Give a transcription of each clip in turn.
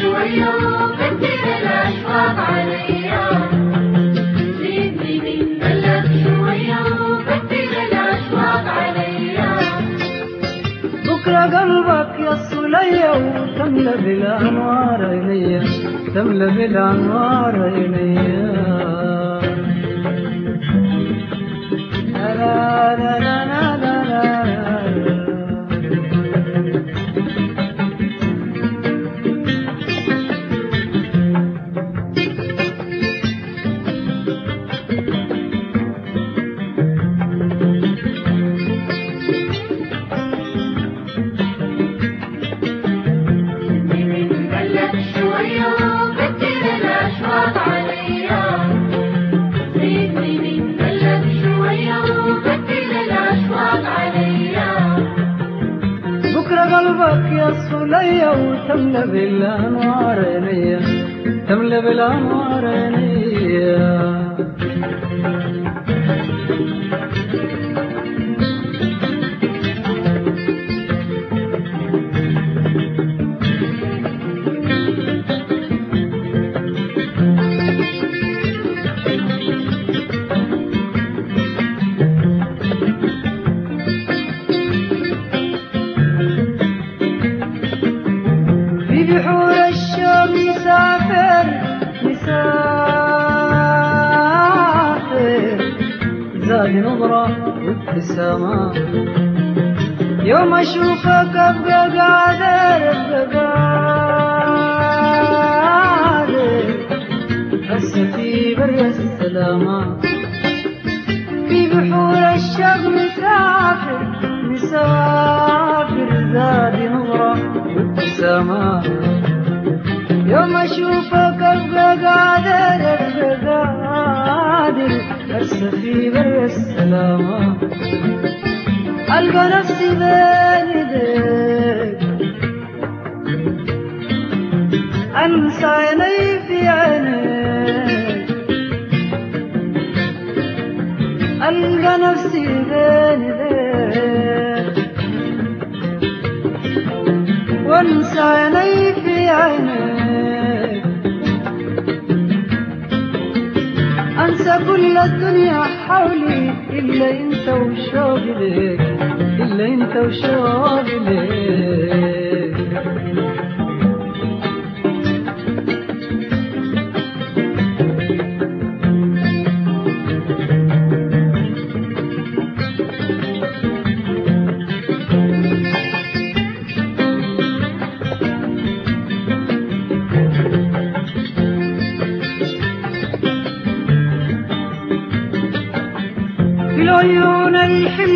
شوية وكتير الأشواق عليا قلبك يا الصلية وتملى بالأنوار عينيا تملى بالأنوار عينيا لا لا لا لا. قلبك يا الصلية وتملى بالأنوار عينيا تملى بالأنوار عينيا. زاد نظرة وابتسامة يوم أشوفك أبقى قادر أبقى قادر. بس في بر السلامة. في بحور الشوق مسافر مسافر زاد نظرة وابتسامة يوم أشوفك أبقى قادر أبقى قادر. بس في السلامة ألقى نفسي بين يديك أنسى عيني في عينيك ألقى نفسي كل الدنيا حولي وشوقي ليك إلا أنت وشوقي ليك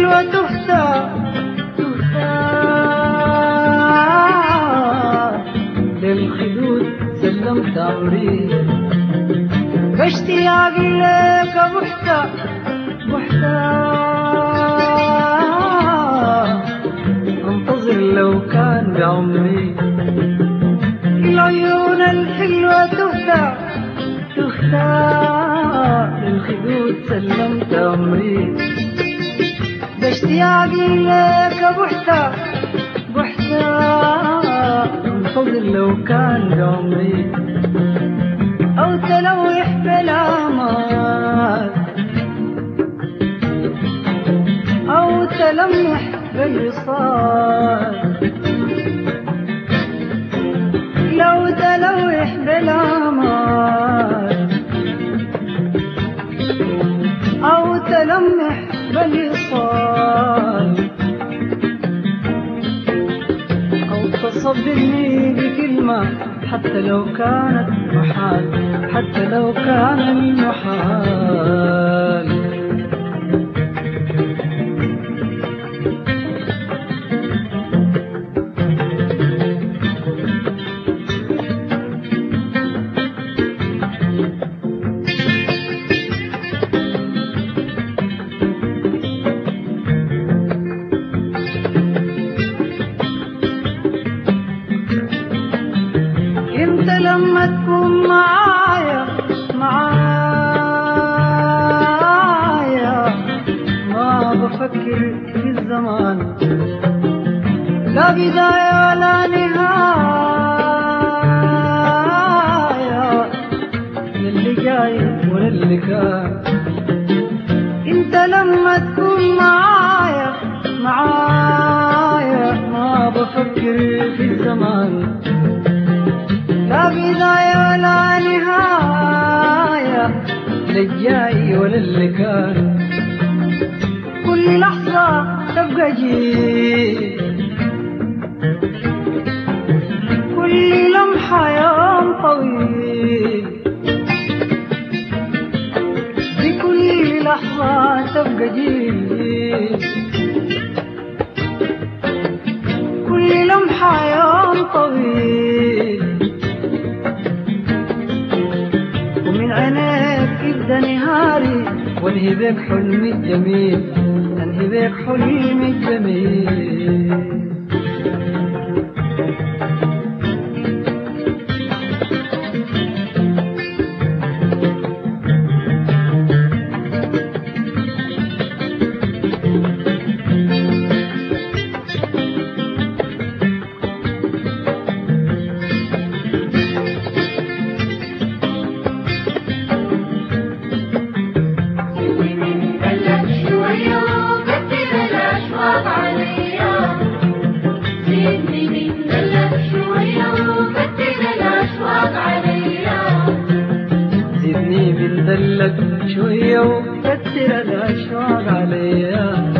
تهتى للخدود سلمت عمري باشتياقي لك بحتى بحتى انتظر لو كان بعمري العيون الحلوة تهتى تختار للخدود سلمت عمري. باشتياقي لك بحتى بحتى انتظر لو كان بعمري أو تلوح بالآمال أو تلمح بالوصال. تصبرني بكلمة حتى لو كانت محال حتى لو كان المحال. بفكر في الزمان. لا بداية ولا نهاية. للي جاي وللي كان. انت لما تكون معايا معايا ما بفكر في الزمان. لا بداية ولا نهاية. للجاي وللي كان. كل لمحة يوم طويل بكل لحظة تبقى جيل كل لمحة يوم طويل ومن عينيك يبدا نهاري وانهي بك حلمي الجميل. بك حلمي الجميل. بندلك شوية وكتر الأشواق عليا.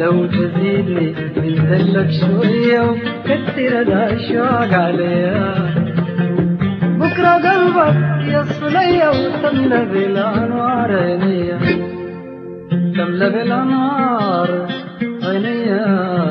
لو تزيدني بندلك شوية وكتر الأشواق عليا. بكرة قلبك يصل ليا وتملى بالأنوار عينيا. تملى بالأنوار عينيا.